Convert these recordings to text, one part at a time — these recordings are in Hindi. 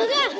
哥哥。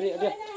Iya.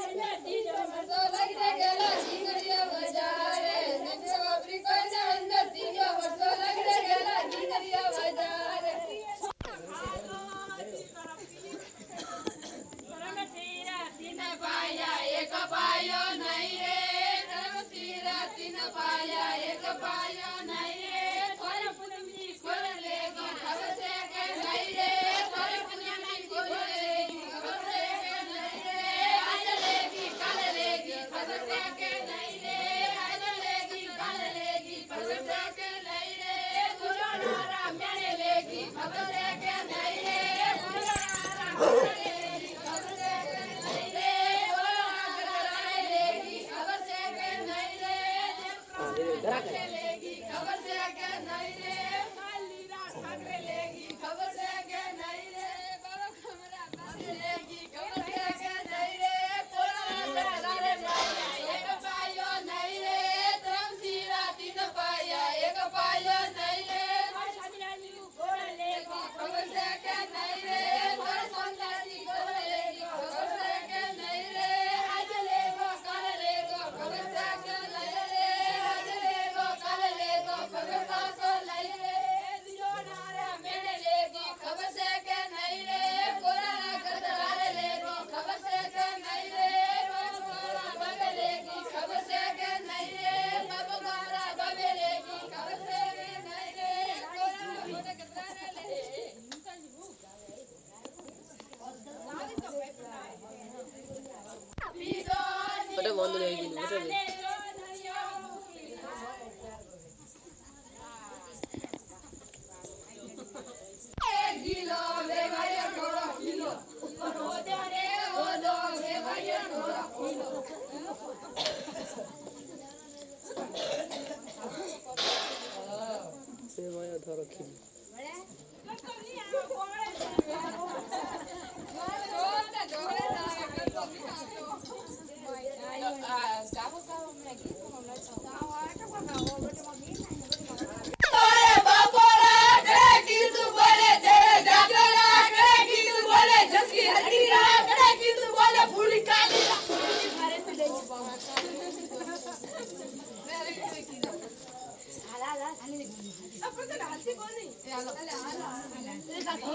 বন্ধ হয়ে গেল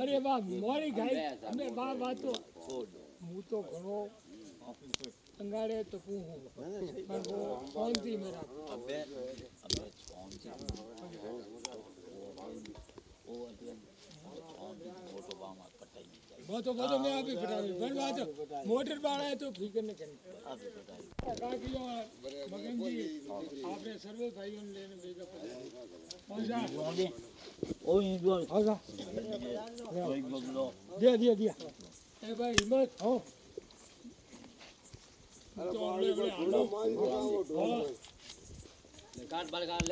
અરે વાહ મોરી ગાય અમે બા બા તો હું તો ઘણો અંગાડે તો હું હું પણ હું શાંતિ वो तो वो तो मैं अभी पटावी पर बात मोटर बाड़ा है तो करनी बाकी मगन जी आपने सर्वे भाइयों ने लेने भेजा कौन सा कौन सा दिया दिया दिया ए भाई हिम्मत हो तो हमने अपने आलू हाँ अरे कोकिल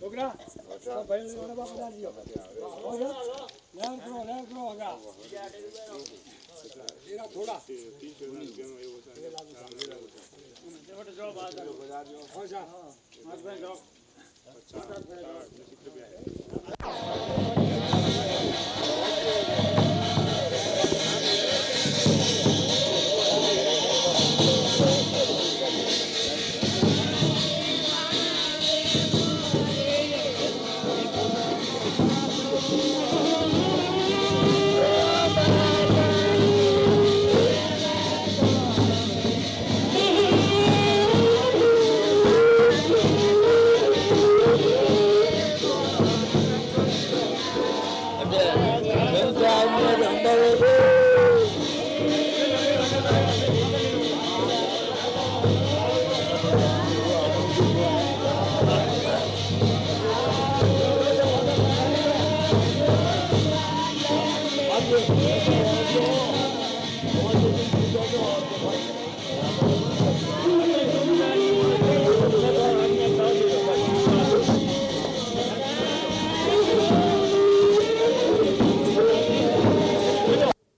છોકરા ભાઈ મને બાપ દાદી લેર કરો લેર કરો આગા એરા થોડા હા